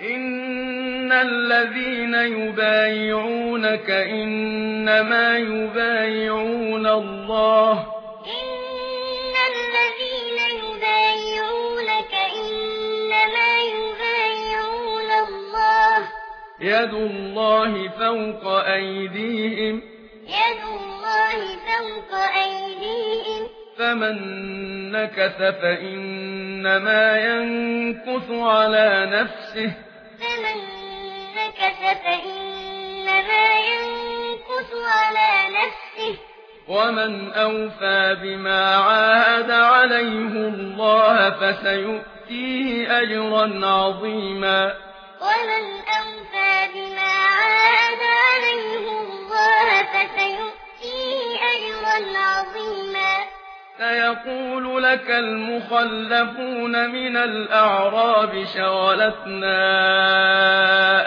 ان الذين يبايعونك انما يبايعون الله يد الله فوق ايديهم يد الله فوق ايديهم فمن نكث فإنما ينكث على نفسه. فمن نكث فإنما ينكث على نفسه. ومن أوفى بما عاد عليه الله فسيؤتيه أجرا عظيما. ومن يقول لك المخلفون من الأعراب شغلتنا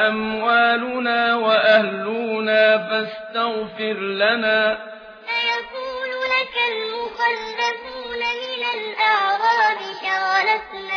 أموالنا وأهلنا فاستغفر لنا. يقول لك المخلفون من الأعراب شغلتنا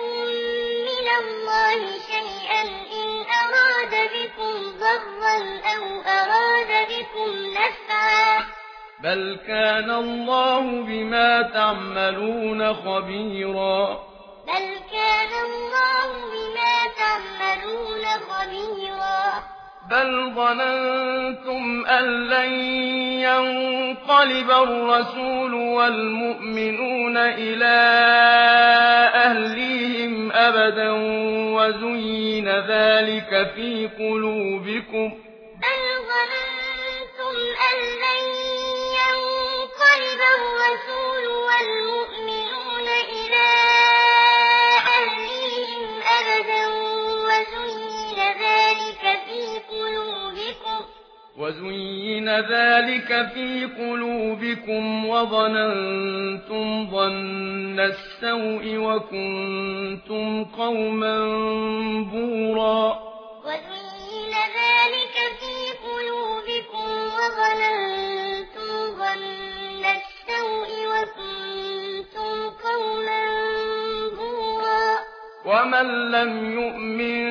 الله شيئا إن أراد بكم ضرا أو أراد بكم نفعا. بل كان الله بما تعملون خبيرا. بل كان الله بما تعملون خبيرا. بل ظننتم أن لن ينقلب الرسول والمؤمنون إلى ذلك في قلوبكم بل ظننتم أن لن وزين ذلك في قلوبكم وظننتم ظن السوء وكنتم قوما بورا وزين ذلك في قلوبكم وظننتم ظن السوء وكنتم قوما بورا ومن لم يؤمن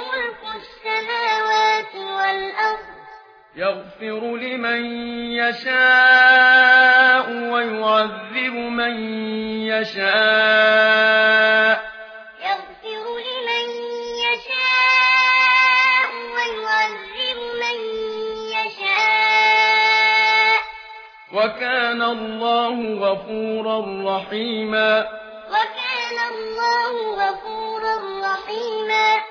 يغفر لمن يشاء ويعذب من يشاء يغفر لمن يشاء ويعذب من يشاء وكان الله غفورا رحيما وكان الله غفورا رحيما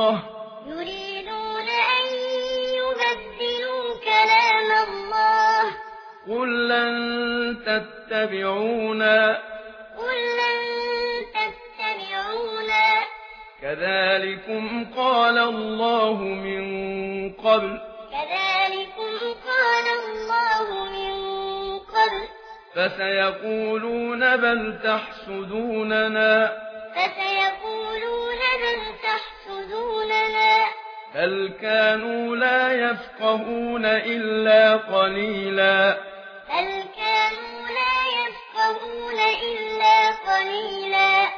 قل لن تتبعونا قل لن تتبعونا كذلكم قال الله من قبل كذلكم قال الله من قبل فسيقولون بل تحسدوننا فسيقولون بل تحسدوننا بل كانوا لا يفقهون إلا قليلا 你